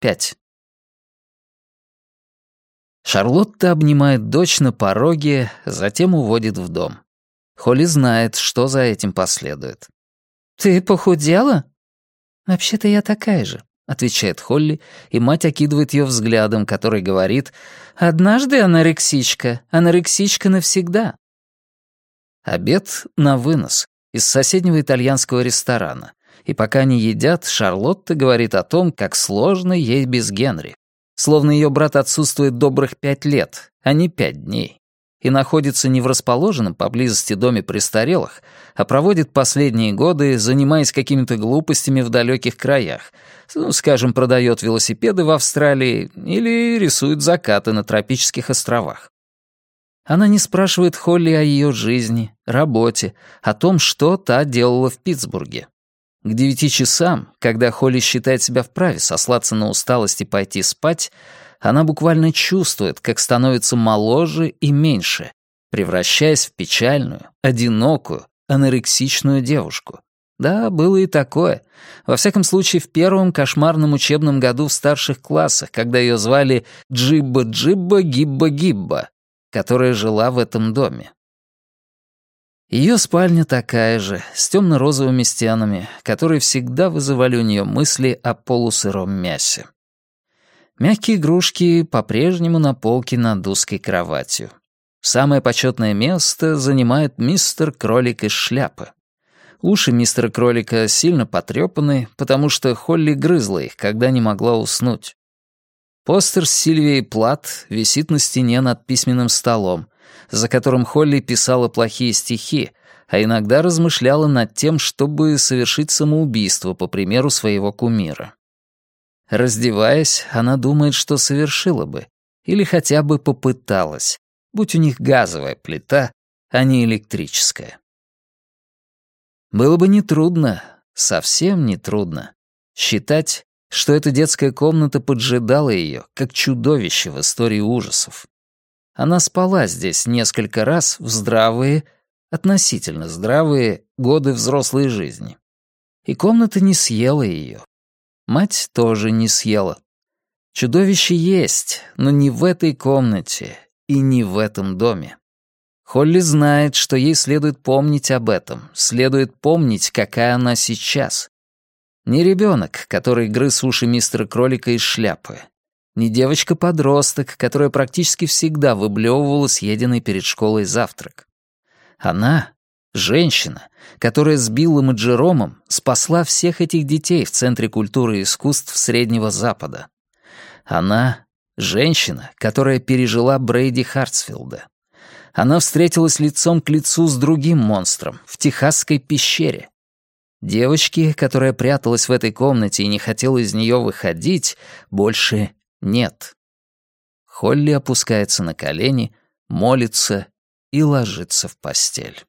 5. Шарлотта обнимает дочь на пороге, затем уводит в дом. Холли знает, что за этим последует. «Ты похудела?» «Вообще-то я такая же», — отвечает Холли, и мать окидывает ее взглядом, который говорит «Однажды анорексичка, анорексичка навсегда». Обед на вынос из соседнего итальянского ресторана. И пока они едят, Шарлотта говорит о том, как сложно ей без Генри. Словно ее брат отсутствует добрых пять лет, а не пять дней. И находится не в расположенном поблизости доме престарелых, а проводит последние годы, занимаясь какими-то глупостями в далеких краях. Ну, скажем, продает велосипеды в Австралии или рисует закаты на тропических островах. Она не спрашивает Холли о ее жизни, работе, о том, что та делала в Питтсбурге. К девяти часам, когда Холли считает себя вправе сослаться на усталость и пойти спать, она буквально чувствует, как становится моложе и меньше, превращаясь в печальную, одинокую, анорексичную девушку. Да, было и такое. Во всяком случае, в первом кошмарном учебном году в старших классах, когда ее звали Джибба-Джибба-Гибба-Гибба, которая жила в этом доме. Ее спальня такая же, с темно-розовыми стенами, которые всегда вызывали у нее мысли о полусыром мясе. Мягкие игрушки по-прежнему на полке над узкой кроватью. Самое почетное место занимает мистер Кролик из шляпы. Уши мистера Кролика сильно потрепаны, потому что Холли грызла их, когда не могла уснуть. Постер с Сильвией Плат висит на стене над письменным столом, за которым Холли писала плохие стихи, а иногда размышляла над тем, чтобы совершить самоубийство по примеру своего кумира. Раздеваясь, она думает, что совершила бы, или хотя бы попыталась, будь у них газовая плита, а не электрическая. Было бы нетрудно, совсем нетрудно, считать, что эта детская комната поджидала ее, как чудовище в истории ужасов. Она спала здесь несколько раз в здравые, относительно здравые годы взрослой жизни. И комната не съела ее. Мать тоже не съела. Чудовище есть, но не в этой комнате и не в этом доме. Холли знает, что ей следует помнить об этом, следует помнить, какая она сейчас. Не ребенок, который грыз уши мистера Кролика из шляпы, не девочка-подросток, которая практически всегда выблевывала съеденный перед школой завтрак. Она — женщина, которая с Биллом и Джеромом спасла всех этих детей в Центре культуры и искусств Среднего Запада. Она — женщина, которая пережила Брейди Хартсфилда. Она встретилась лицом к лицу с другим монстром в Техасской пещере. Девочки, которая пряталась в этой комнате и не хотела из нее выходить, больше нет. Холли опускается на колени, молится и ложится в постель.